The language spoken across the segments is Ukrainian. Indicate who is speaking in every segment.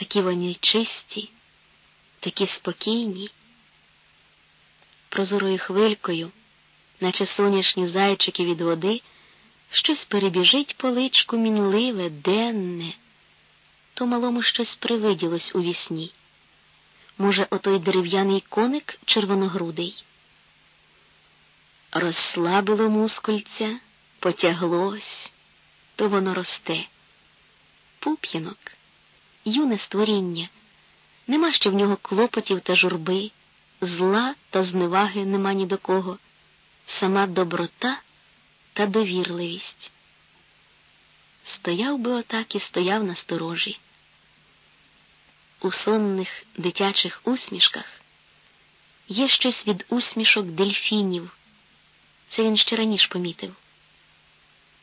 Speaker 1: такі вони чисті, такі спокійні, прозорою хвилькою, наче сонячні зайчики від води, щось перебіжить по личку мінливе, денне, то малому щось привиділось у вісні. Може, отой дерев'яний коник червоногрудий. Розслабило мускульця, потяглось, то воно росте. Пуп'янок, юне створіння, нема ще в нього клопотів та журби, зла та зневаги нема ні до кого, сама доброта та довірливість. Стояв би отак і стояв на сторожі. У сонних дитячих усмішках є щось від усмішок дельфінів. Це він ще раніше помітив.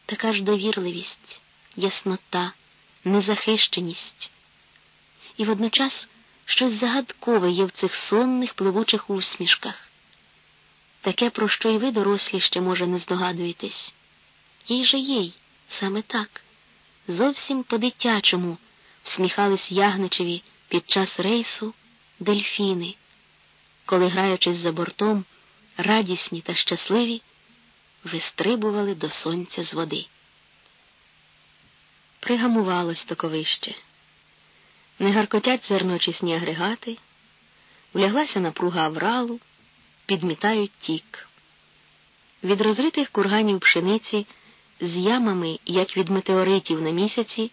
Speaker 1: Така ж довірливість, яснота, незахищеність. І водночас щось загадкове є в цих сонних пливучих усмішках. Таке, про що й ви, дорослі, ще, може, не здогадуєтесь. Їй же їй, саме так, зовсім по-дитячому всміхались Ягничеві під час рейсу дельфіни, коли, граючись за бортом, радісні та щасливі, вистрибували до сонця з води. Пригамувалось токовище. Не гаркотять зерночисні агрегати, вляглася напруга авралу, підмітають тік. Від розритих курганів пшениці з ямами, як від метеоритів на місяці,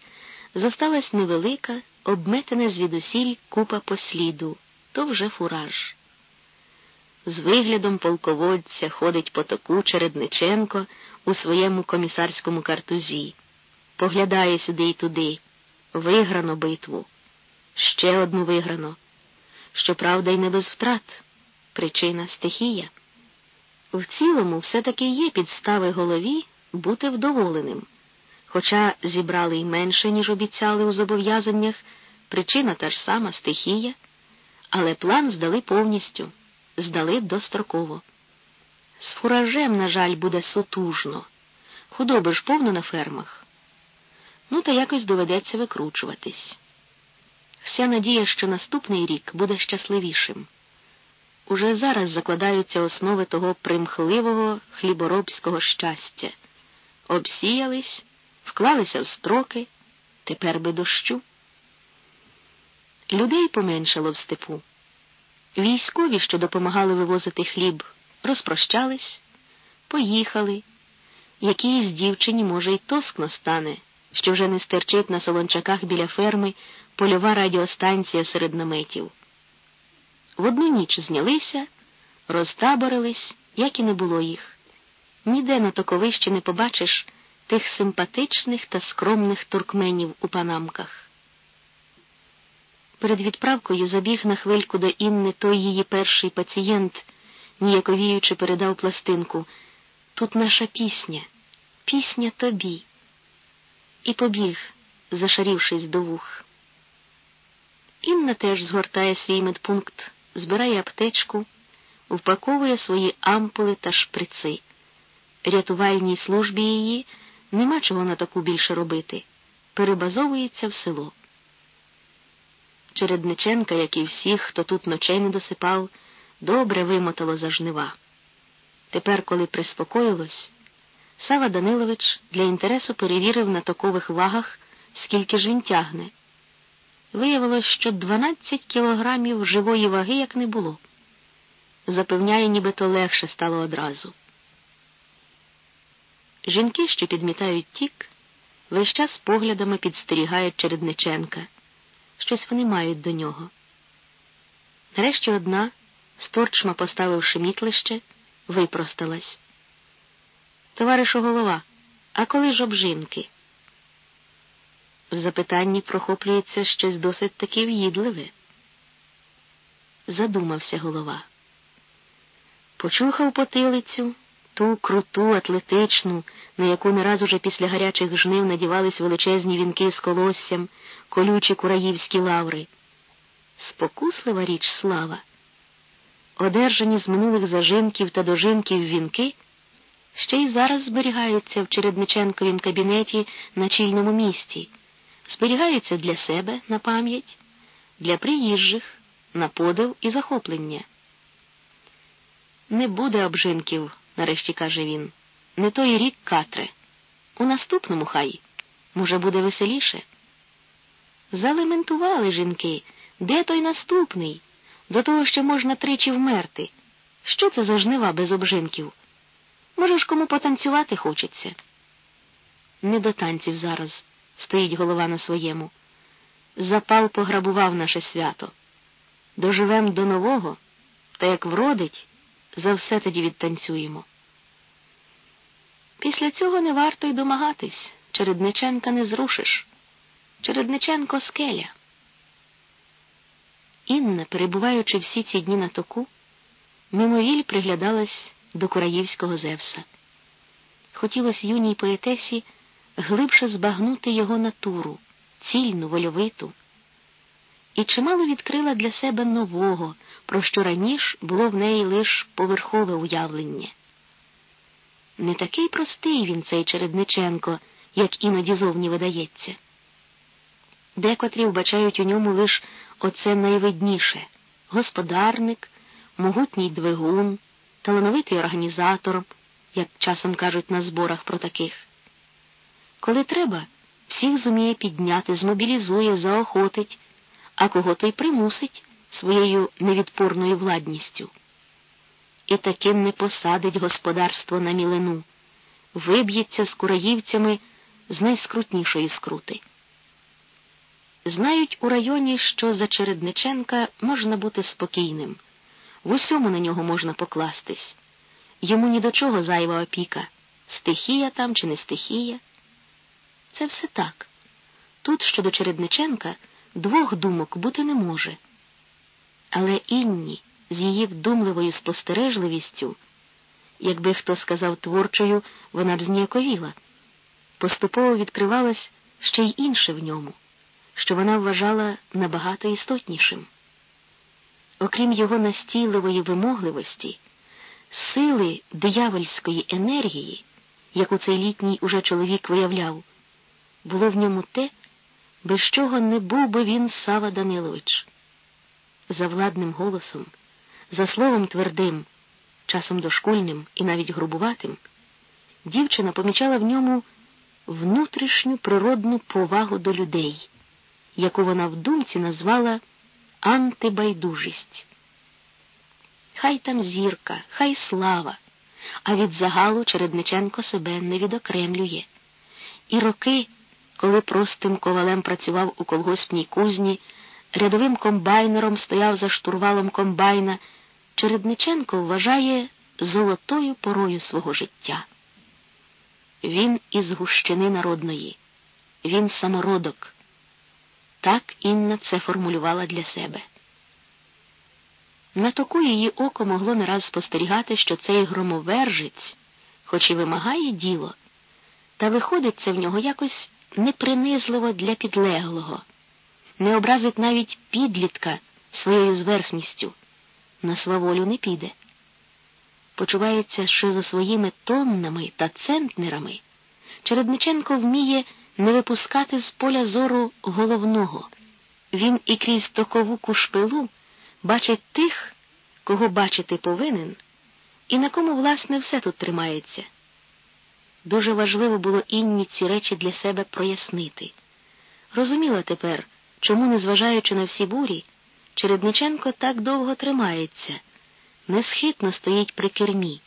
Speaker 1: зосталась невелика, обметена звідусіль купа посліду, то вже фураж. З виглядом полководця ходить по току Чередниченко у своєму комісарському картузі, поглядає сюди й туди. Виграно битву. Ще одну виграно. Щоправда, й не без втрат. Причина стихія. В цілому, все-таки є підстави голові бути вдоволеним. Хоча зібрали й менше, ніж обіцяли у зобов'язаннях, причина та ж сама стихія, але план здали повністю здали достроково. З фуражем, на жаль, буде сотужно. Худоби ж повно на фермах. Ну, та якось доведеться викручуватись. Вся надія, що наступний рік буде щасливішим. Уже зараз закладаються основи того примхливого хліборобського щастя. Обсіялись, вклалися в строки, тепер би дощу. Людей поменшало в степу. Військові, що допомагали вивозити хліб, розпрощались, поїхали. Якійсь дівчині, може, й тоскно стане, що вже не стерчить на солончаках біля ферми польова радіостанція серед наметів. В одну ніч знялися, розтаборились, як і не було їх. Ніде на токовищі не побачиш тих симпатичних та скромних туркменів у панамках. Перед відправкою забіг на хвильку до Інни той її перший пацієнт, ніяковіючи передав пластинку. Тут наша пісня, пісня тобі. І побіг, зашарівшись до вух. Інна теж згортає свій медпункт, збирає аптечку, впаковує свої ампули та шприци. Рятувальній службі її нема чого на таку більше робити. Перебазовується в село. Чередниченка, як і всіх, хто тут ночей не досипав, добре вимотало за жнива. Тепер, коли приспокоїлось, Сава Данилович для інтересу перевірив на токових вагах, скільки ж він тягне. Виявилось, що 12 кілограмів живої ваги як не було. Запевняє, нібито легше стало одразу. Жінки, що підмітають тік, весь час поглядами підстерігають Чередниченка щось вони мають до нього. Нарешті одна, сторчма поставивши мітлище, випросталась. Товаришу голова, а коли ж обжинки? В запитанні прохоплюється щось досить таки в'їдливе. Задумався голова. Почухав потилицю ту круту, атлетичну, на яку не раз уже після гарячих жнив надівались величезні вінки з колоссям, колючі кураївські лаври. Спокуслива річ слава. Одержані з минулих зажинків та дожинків вінки ще й зараз зберігаються в Чередниченковім кабінеті на чільному місці, зберігаються для себе на пам'ять, для приїжджих, на подив і захоплення. Не буде обжинків, нарешті каже він. Не той рік катре. У наступному хай, може, буде веселіше. Залементували жінки, де той наступний, до того, що можна тричі вмерти. Що це за жнива без обжинків? Може ж кому потанцювати хочеться? Не до танців зараз, стоїть голова на своєму. Запал пограбував наше свято. Доживем до нового, та як вродить, за все тоді відтанцюємо. Після цього не варто й домагатись. Чередниченка не зрушиш. Чередниченко скеля. Інна, перебуваючи всі ці дні на току, мимовіль приглядалась до Кураївського Зевса. Хотілося юній поетесі глибше збагнути його натуру, цільну, вольовиту, і чимало відкрила для себе нового, про що раніше було в неї лише поверхове уявлення. Не такий простий він, цей Чередниченко, як іноді зовні видається. Декотрі вбачають у ньому лише оце найвидніше господарник, могутній двигун, талановитий організатор, як часом кажуть на зборах про таких. Коли треба, всіх зуміє підняти, змобілізує, заохотить, а кого то й примусить своєю невідпорною владністю. І таким не посадить господарство на мілину, виб'ється з кураївцями з найскрутнішої скрути. Знають у районі, що за Чередниченка можна бути спокійним, в усьому на нього можна покластись. Йому ні до чого зайва опіка, стихія там чи не стихія. Це все так. Тут щодо Чередниченка двох думок бути не може. Але Інні з її вдумливою спостережливістю, якби хто сказав творчою, вона б зніяковіла, поступово відкривалось ще й інше в ньому, що вона вважала набагато істотнішим. Окрім його настійливої вимогливості, сили диявольської енергії, яку цей літній уже чоловік виявляв, було в ньому те, без чого не був би він Сава Данилович. За владним голосом, за словом твердим, часом дошкульним і навіть грубуватим, дівчина помічала в ньому внутрішню природну повагу до людей, яку вона в думці назвала антибайдужість. Хай там зірка, хай слава, а від загалу Чередниченко себе не відокремлює. І роки, коли простим ковалем працював у колгоспній кузні, рядовим комбайнером стояв за штурвалом комбайна, Чередниченко вважає золотою порою свого життя. Він із гущини народної, він самородок. Так Інна це формулювала для себе. На току її око могло не раз спостерігати, що цей громовержець, хоч і вимагає діло, та виходиться в нього якось непринизливо для підлеглого, не образить навіть підлітка своєю зверхністю, на сваволю не піде. Почувається, що за своїми тоннами та центнерами Чередниченко вміє не випускати з поля зору головного. Він і крізь токову кушпилу бачить тих, кого бачити повинен, і на кому, власне, все тут тримається. Дуже важливо було Інні ці речі для себе прояснити. Розуміла тепер, чому, незважаючи на всі бурі, Чередниченко так довго тримається, несхитно стоїть при кермі.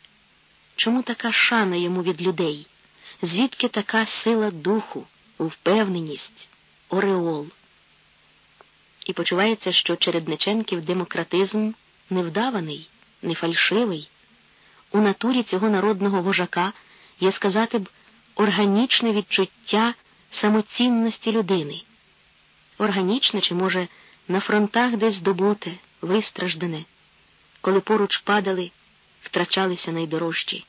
Speaker 1: Чому така шана йому від людей? Звідки така сила духу, впевненість, ореол? І почувається, що Чередниченків демократизм невдаваний, не фальшивий. У натурі цього народного вожака є сказати б органічне відчуття самоцінності людини. Органічне, чи, може, на фронтах десь здобуте, вистраждане, коли поруч падали, втрачалися найдорожчі.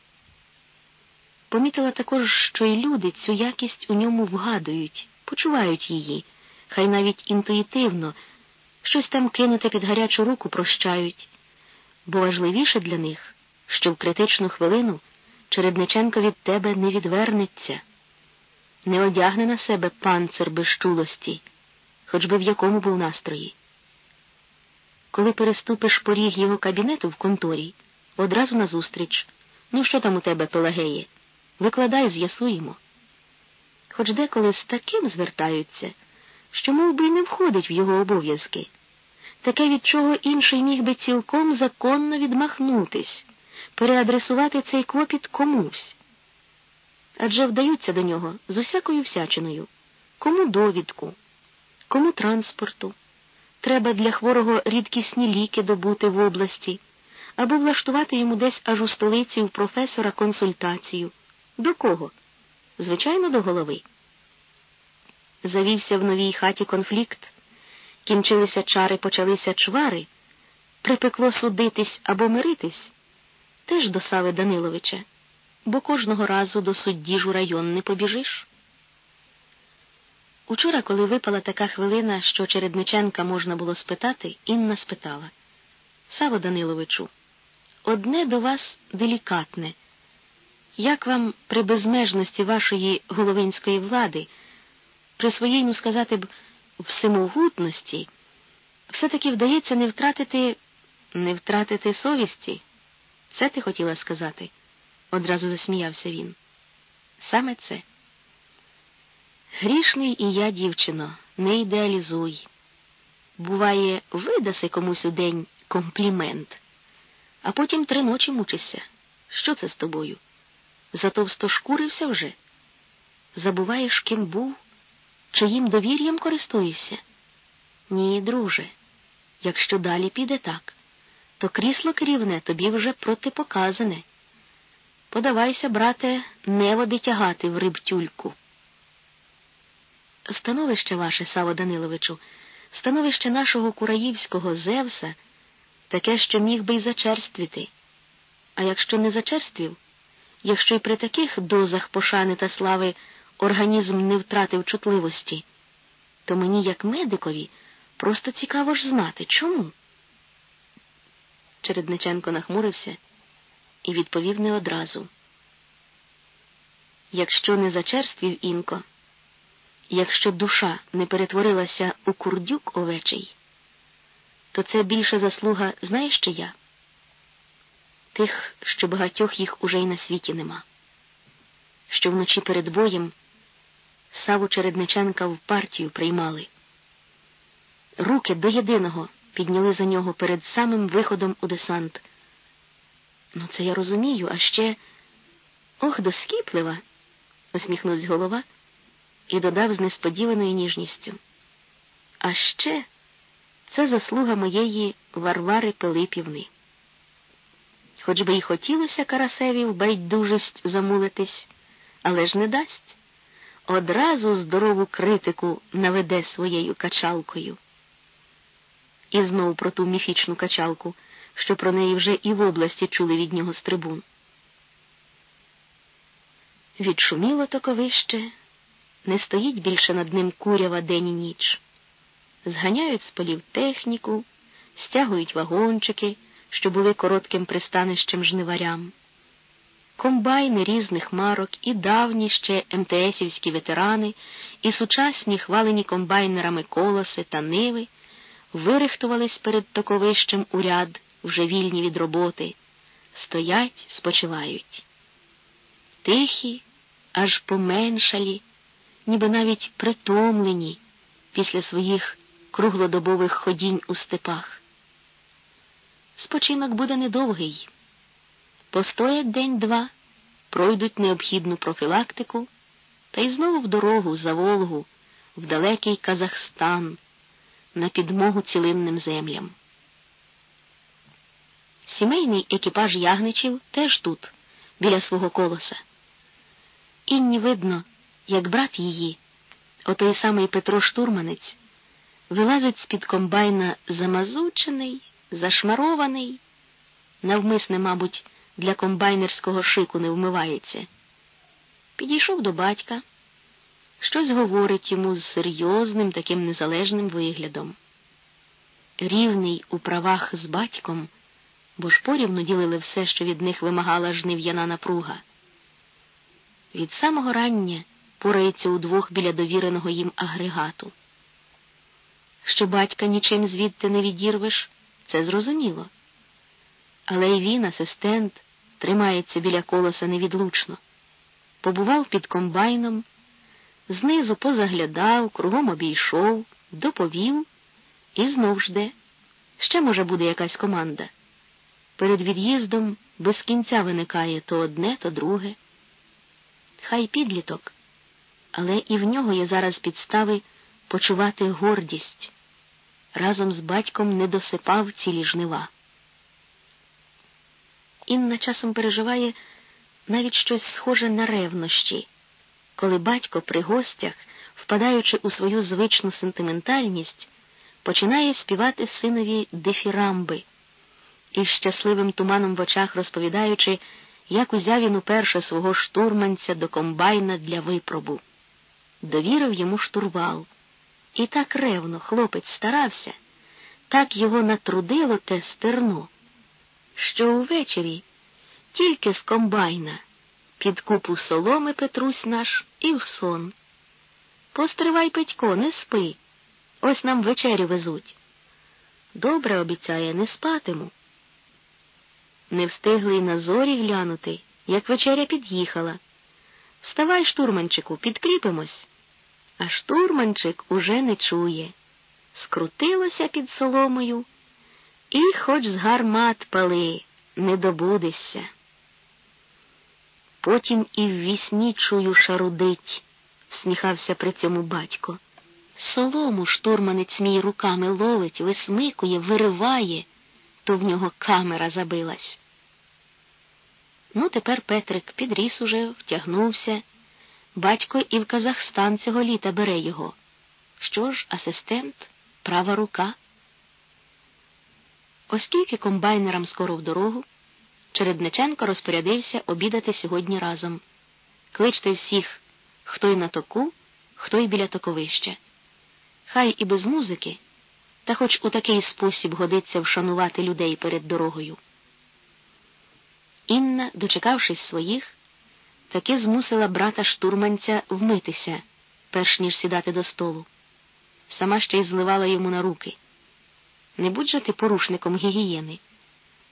Speaker 1: Помітила також, що і люди цю якість у ньому вгадують, почувають її, хай навіть інтуїтивно, щось там кинуте під гарячу руку прощають, бо важливіше для них, що в критичну хвилину Чередниченко від тебе не відвернеться, не одягне на себе панцир безчулості, хоч би в якому був настрої. коли переступиш поріг його кабінету в конторі, одразу назустріч. Ну, що там у тебе, Пелагеє? Викладай, з'ясуємо. Хоч деколи з таким звертаються, що мов би, й не входить в його обов'язки, таке, від чого інший міг би цілком законно відмахнутись, переадресувати цей клопіт комусь. Адже вдаються до нього з усякою всячиною, кому довідку, кому транспорту. Треба для хворого рідкісні ліки добути в області або влаштувати йому десь аж у столиці у професора консультацію. До кого? Звичайно, до голови. Завівся в новій хаті конфлікт, кінчилися чари, почалися чвари, припекло судитись або миритись, теж до Сави Даниловича, бо кожного разу до судді ж у район не побіжиш. Учора, коли випала така хвилина, що Чередниченка можна було спитати, Інна спитала Саво Даниловичу, одне до вас делікатне. Як вам при безмежності вашої головинської влади, при своїй, ну сказати б, всемогутності, все-таки вдається не втратити, не втратити совісті? Це ти хотіла сказати? одразу засміявся він. Саме це. Грішний і я, дівчино, не ідеалізуй. Буває, видаси комусь у день комплімент, а потім три ночі мучишся. Що це з тобою? Затовстошкурився вже? Забуваєш, ким був, чиїм довір'ям користуєшся? Ні, друже, якщо далі піде так, то крісло керівне тобі вже протипоказане. Подавайся, брате, неводи тягати в рибтюльку. Становище ваше, Саво Даниловичу, становище нашого кураївського Зевса, таке, що міг би й зачерствіти. А якщо не зачерствів, якщо й при таких дозах пошани та слави організм не втратив чутливості, то мені, як медикові, просто цікаво ж знати, чому. Чередниченко нахмурився і відповів не одразу. Якщо не зачерствів інко, якщо душа не перетворилася у курдюк овечий, то це більше заслуга, знаєш чи я? Тих, що багатьох їх уже й на світі нема, що вночі перед боєм Саву Чередниченка в партію приймали. Руки до єдиного підняли за нього перед самим виходом у десант. Ну, це я розумію, а ще ох, доскіплива, усміхнувся голова і додав з несподіваною ніжністю. А ще це заслуга моєї Варвари Пилипівни. Хоч би й хотілося Карасеві в байдужість замулитись, але ж не дасть. Одразу здорову критику наведе своєю качалкою. І знову про ту міфічну качалку, що про неї вже і в області чули від нього з трибун. Відшуміло токовище, не стоїть більше над ним курява день і ніч. Зганяють з полів техніку, стягують вагончики, що були коротким пристанищем жниварям. Комбайни різних марок, і давні ще МТСівські ветерани, і сучасні хвалені комбайнерами колоси та ниви вирихтувались перед токовищем у ряд, вже вільні від роботи, стоять, спочивають. Тихі, аж поменшалі ніби навіть притомлені після своїх круглодобових ходінь у степах. Спочинок буде недовгий. Постоять день-два, пройдуть необхідну профілактику та й знову в дорогу за Волгу, в далекий Казахстан, на підмогу цілинним землям. Сімейний екіпаж ягничів теж тут, біля свого колоса. Інні видно, як брат її, отой самий Петро Штурманець, вилазить з-під комбайна замазучений, зашмарований, навмисне, мабуть, для комбайнерського шику не вмивається. Підійшов до батька, щось говорить йому з серйозним таким незалежним виглядом. Рівний у правах з батьком, бо ж порівну ділили все, що від них вимагала жнив'яна напруга. Від самого рання порається удвох біля довіреного їм агрегату. Що батька нічим звідти не відірвеш, це зрозуміло. Але й він, асистент, тримається біля колеса невідлучно. Побував під комбайном, знизу позаглядав, кругом обійшов, доповів і знов жде. Ще, може, буде якась команда. Перед від'їздом без кінця виникає то одне, то друге. Хай підліток, але і в нього є зараз підстави почувати гордість. Разом з батьком не досипав цілі жнива. Інна часом переживає навіть щось схоже на ревнощі, коли батько при гостях, впадаючи у свою звичну сентиментальність, починає співати синові дифірамби із щасливим туманом в очах розповідаючи, як узяв він уперше свого штурманця до комбайна для випробу. Довірив йому штурвал. І так ревно хлопець старався, так його натрудило те стерно, що увечері тільки з комбайна під купу соломи Петрусь наш і в сон. Постривай, Петько, не спи. Ось нам вечерю везуть. Добре обіцяє, не спатиму. Не встигли й на зорі глянути, як вечеря під'їхала. Вставай, штурманчику, підкріпимось. А штурманчик уже не чує. Скрутилося під соломою, і хоч з гармат пали, не добудешся. Потім і в вісні чую шарудить, всміхався при цьому батько. Солому штурманець мій руками ловить, висмикує, вириває, то в нього камера забилась. Ну, тепер Петрик підріс уже, втягнувся. Батько і в Казахстан цього літа бере його. Що ж, асистент, права рука. Оскільки комбайнерам скоро в дорогу, Чередниченко розпорядився обідати сьогодні разом. Кличте всіх, хто й на току, хто й біля токовища. Хай і без музики, та хоч у такий спосіб годиться вшанувати людей перед дорогою. Інна, дочекавшись своїх, таки змусила брата штурманця вмитися, перш ніж сідати до столу. Сама ще й зливала йому на руки. Не будь же ти порушником гігієни.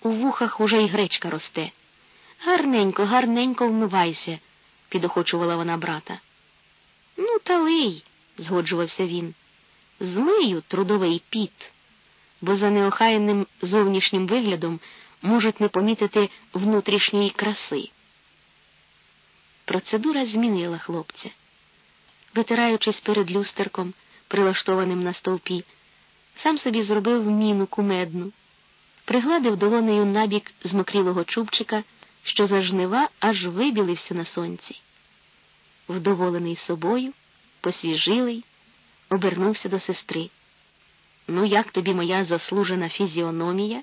Speaker 1: У вухах уже й гречка росте. Гарненько, гарненько вмивайся, підохочувала вона брата. Ну, та лий, згоджувався він. Змию трудовий піт, бо за неохайним зовнішнім виглядом можуть не помітити внутрішньої краси. Процедура змінила хлопця. Витираючись перед люстерком, прилаштованим на стовпі, сам собі зробив міну кумедну, пригладив долонею набік змокрілого чубчика, що за жнива аж вибілився на сонці. Вдоволений собою, посвіжилий, обернувся до сестри. Ну, як тобі моя заслужена фізіономія?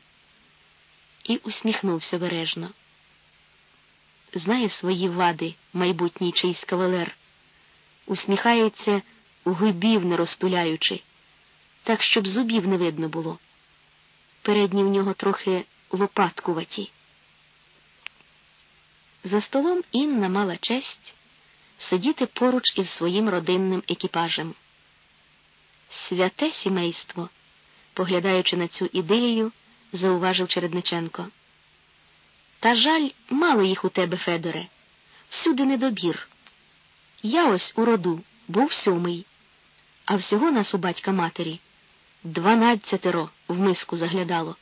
Speaker 1: І усміхнувся бережно знає свої вади, майбутній чийсь кавалер, усміхається, губів не розтуляючи, так, щоб зубів не видно було. Передні в нього трохи лопаткуваті. За столом Інна мала честь сидіти поруч із своїм родинним екіпажем. Святе сімейство, поглядаючи на цю ідилію, зауважив Чередниченко. Та жаль, мало їх у тебе, Федоре, всюди недобір. Я ось у роду був сьомий, а всього нас у батька матері дванадцятеро в миску заглядало.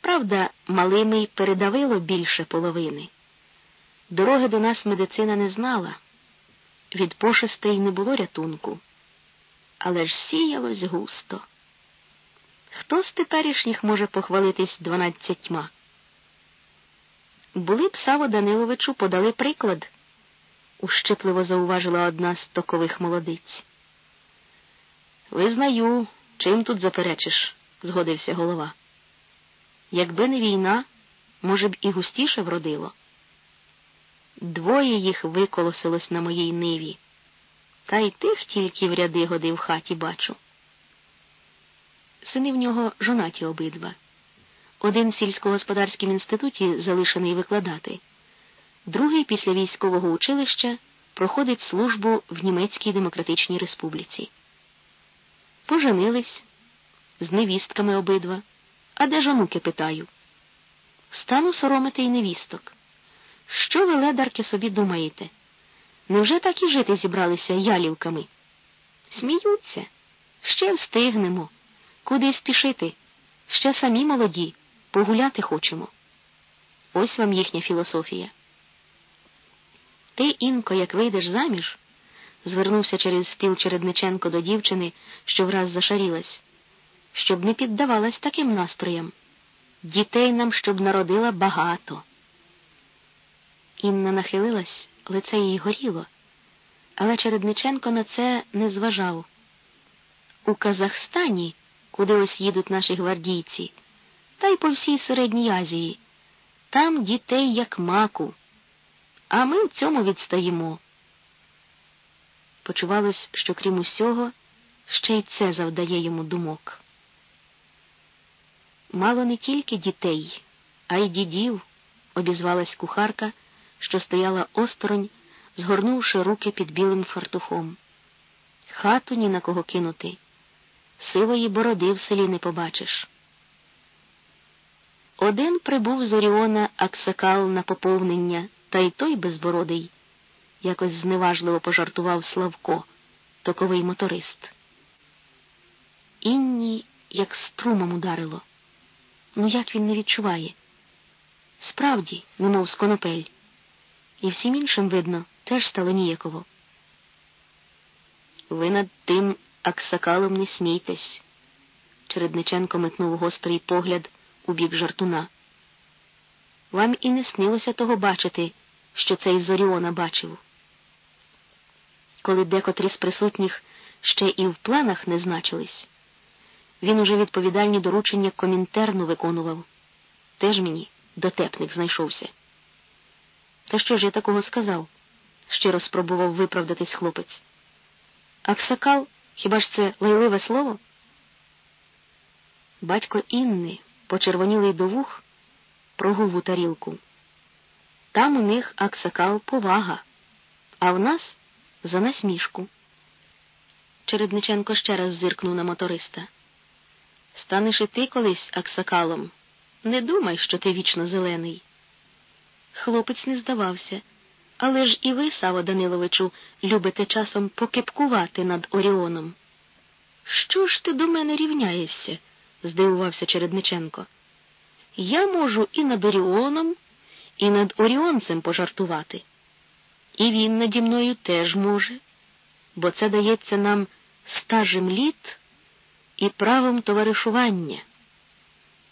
Speaker 1: Правда, малими передавило більше половини. Дороги до нас медицина не знала, від пошестей не було рятунку, але ж сіялось густо. Хто з теперішніх може похвалитись дванадцятьма? Були б Саво Даниловичу подали приклад, ущипливо зауважила одна з токових молодиць. Визнаю, чим тут заперечиш, згодився голова. Якби не війна, може б, і густіше вродило. Двоє їх виколосилось на моїй ниві, та й тих тільки в ряди годи в хаті бачу. Сини в нього жонаті обидва один в сільськогосподарському інституті залишений викладати, другий після військового училища проходить службу в Німецькій Демократичній Республіці. Поженились з невістками обидва, А де ж онуки, питаю? Стану соромити й невісток. Що ви, ледарки, собі думаєте? Невже так і жити зібралися ялівками? Сміються, ще встигнемо. Куди спішити? Ще самі молоді, погуляти хочемо. Ось вам їхня філософія. Ти, Інко, як вийдеш заміж, звернувся через стіл Чередниченко до дівчини, що враз зашарілась, щоб не піддавалась таким настроям. Дітей нам, щоб народила багато. Інна нахилилась, лице їй горіло, але Чередниченко на це не зважав. У Казахстані, куди ось їдуть наші гвардійці, та й по всій Середній Азії, там дітей як маку, а ми в цьому відстаємо. Почувалось, що крім усього, ще й це завдає йому думок. Мало не тільки дітей, а й дідів, обізвалась кухарка, що стояла осторонь, згорнувши руки під білим фартухом. Хату ні на кого кинути, сивої бороди в селі не побачиш. Один прибув з Оріона Аксакал на поповнення, та й той безбородий, якось зневажливо пожартував Славко, токовий моторист. Інну як струмом ударило. Ну як він не відчуває? Справді, немов сконопель. І всім іншим, видно, теж стало ніяково. Ви над тим аксакалом не смійтесь. Чередниченко метнув гострий погляд у бік жартуна. Вам і не снилося того бачити, що цей Зоріона бачив. Коли декотрі з присутніх ще і в планах не значились, він уже відповідальні доручення комінтерну виконував. Теж мені дотепник знайшовся. Та що ж я такого сказав? щиро спробував виправдатись хлопець. Аксакал, хіба ж це лайливе слово? Батько Інни, почервонілий до вух, прогув у тарілку. Там у них аксакал повага, а в нас за насмішку. Чередниченко ще раз зиркнув на моториста. Станеш і ти колись аксакалом. Не думай, що ти вічно зелений. Хлопець не здавався, але ж і ви, Саво Даниловичу, любите часом покипкувати над Оріоном. Що ж ти до мене рівняєшся? Здивувався Чередниченко. Я можу і над Оріоном, і над Оріонцем пожартувати. І він наді мною теж може, бо це дається нам стажем літ і правом товаришування.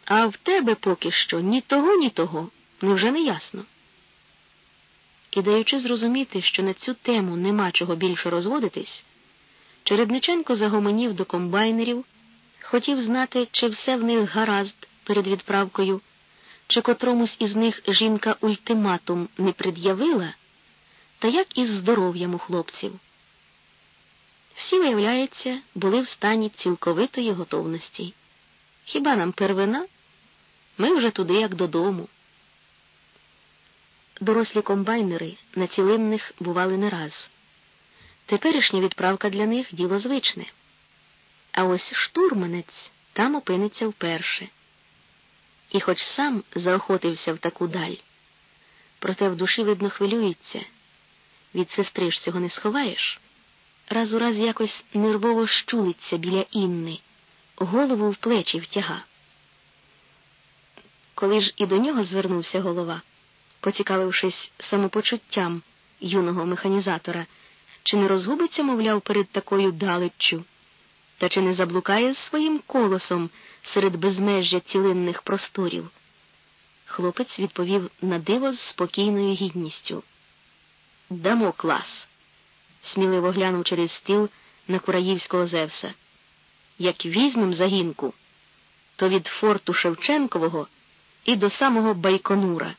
Speaker 1: А в тебе поки що ні того, ні того, невже не ясно? І даючи зрозуміти, що на цю тему нема чого більше розводитись, Чередниченко загомонів до комбайнерів, хотів знати, чи все в них гаразд перед відправкою, чи котромусь із них жінка ультиматум не пред'явила, та як із здоров'ям у хлопців. Всі, виявляється, були в стані цілковитої готовності. Хіба нам первина? Ми вже туди, як додому. Дорослі комбайнери на цілинних бували не раз. Теперішня відправка для них діло звичне. А ось штурманець там опиниться вперше. І хоч сам заохотився в таку даль, проте в душі, видно, хвилюється. Від сестри ж цього не сховаєш. Раз у раз якось нервово щулиться біля Інни, голову в плечі втяга. Коли ж і до нього звернувся голова, поцікавившись самопочуттям юного механізатора, чи не розгубиться, мовляв, перед такою далеччю, та чи не заблукає своїм колосом серед безмежжя цілинних просторів? Хлопець відповів на диво з спокійною гідністю. Дамо клас, сміливо глянув через стіл на Кураївського Зевса. Як візьмем загінку, то від форту Шевченкового і до самого Байконура.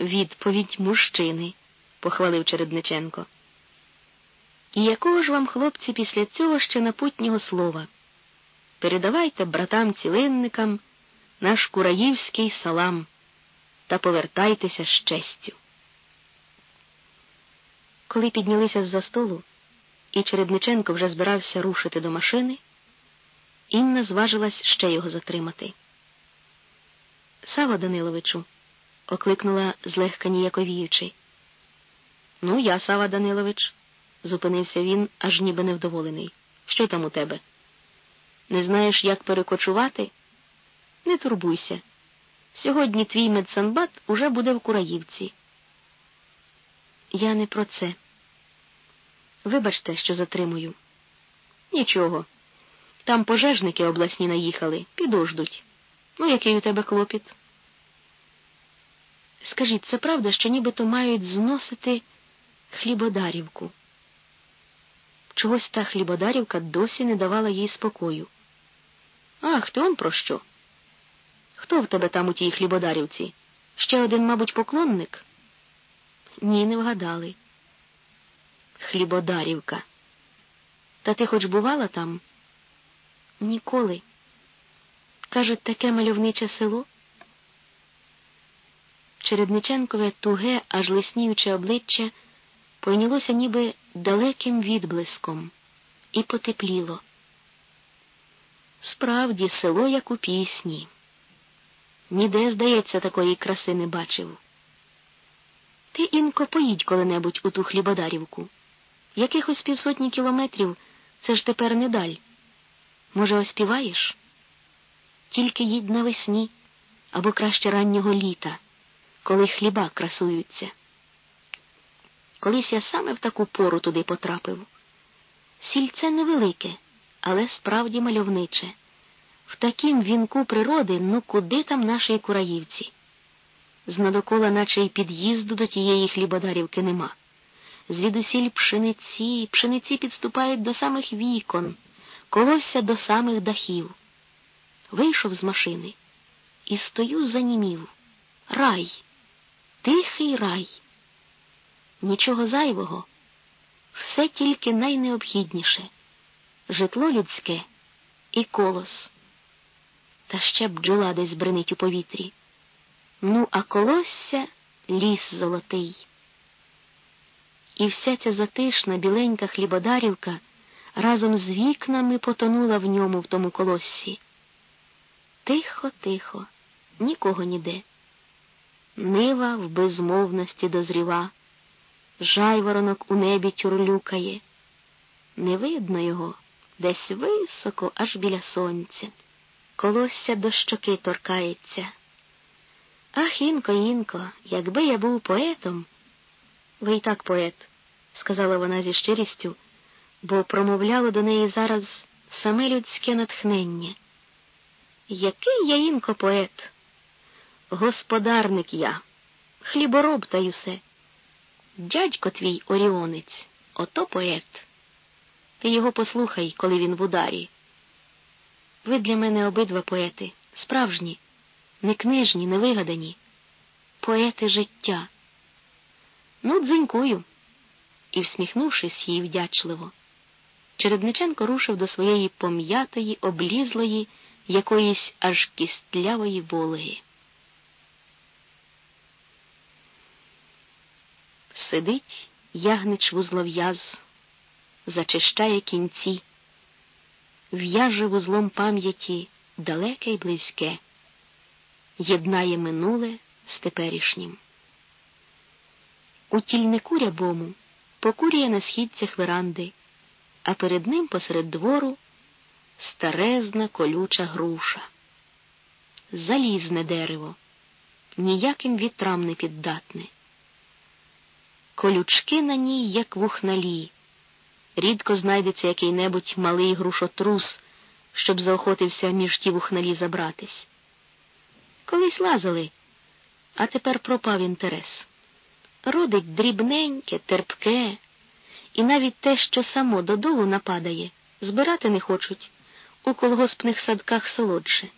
Speaker 1: Відповідь мужчини, похвалив Чередниченко. І якого ж вам, хлопці, після цього ще напутнього слова? Передавайте братам цілинникам наш кураївський салам та повертайтеся з честю. Коли піднялися з за столу, і Чередниченко вже збирався рушити до машини, Інна зважилась ще його затримати. Сава Даниловичу, окликнула злегка ніяковіючи. Ну, я, Сава Данилович, зупинився він, аж ніби невдоволений. Що там у тебе? Не знаєш, як перекочувати? Не турбуйся. Сьогодні твій медсанбат уже буде в Кураївці. Я не про це. Вибачте, що затримую. Нічого. Там пожежники обласні наїхали, підождуть. Ну, який у тебе клопіт? Скажіть, це правда, що нібито мають зносити хлібодарівку? Чогось та хлібодарівка досі не давала їй спокою. Ах, ти он про що? Хто в тебе там у тій хлібодарівці? Ще один, мабуть, поклонник? Ні, не вгадали. Хлібодарівка. Та ти хоч бувала там? Ніколи. Кажуть, таке мальовниче село. Чередниченкове туге, аж лисніюче обличчя пойнялося ніби далеким відблиском і потепліло. Справді, село, як у пісні. Ніде, здається, такої краси не бачив. Ти, інко, поїдь коли-небудь у ту хлібодарівку. Якихось півсотні кілометрів це ж тепер не даль. Може, оспіваєш? Тільки їдь навесні або краще раннього літа, коли хліба красуються. Колись я саме в таку пору туди потрапив. Сільце невелике, але справді мальовниче. В такім вінку природи, ну куди там наші кураївці? Знадокола, наче й під'їзду до тієї хлібодарівки нема. Звідусіль пшениці, пшениці підступають до самих вікон, колосся до самих дахів. Вийшов з машини і стою занімів. Рай, тихий рай. Нічого зайвого, все тільки найнеобхідніше житло людське і колос. Та ще бджола десь бренить у повітрі. Ну, а колосся ліс золотий. І вся ця затишна біленька хлібодарівка разом з вікнами потонула в ньому в тому колоссі. Тихо, тихо, нікого ніде. Нива в безмовності дозріва, жайворонок у небі тюрлюкає. Не видно його десь високо, аж біля сонця. Колосся до щоки торкається. Ах, інко, інко, якби я був поетом. Ви й так поет, сказала вона зі щирістю, бо промовляло до неї зараз саме людське натхнення. Який я інко поет? Господарник я, хлібороб та й усе. Дядько твій оріонець, ото поет. Ти його послухай, коли він в ударі. Ви для мене обидва поети, справжні, не книжні, не вигадані, поети життя. Ну, дзенькую. І, всміхнувшись їй вдячливо, Чередниченко рушив до своєї пом'ятої, облізлої, якоїсь аж кістлявої волеги. Сидить ягнич вузлов'яз, зачищає кінці, в'яже вузлом пам'яті далеке й близьке, єднає минуле з теперішнім. У тільнику рябому покурює на східцях веранди, а перед ним посеред двору старезна колюча груша. Залізне дерево, ніяким вітрам не піддатне. Колючки на ній, як вухналі. Рідко знайдеться який-небудь малий грушотрус, щоб заохотився між ті вухналі забратись. Колись лазили, а тепер пропав інтерес. Родить дрібненьке, терпке, і навіть те, що само додолу нападає, збирати не хочуть у колгоспних садках солодше.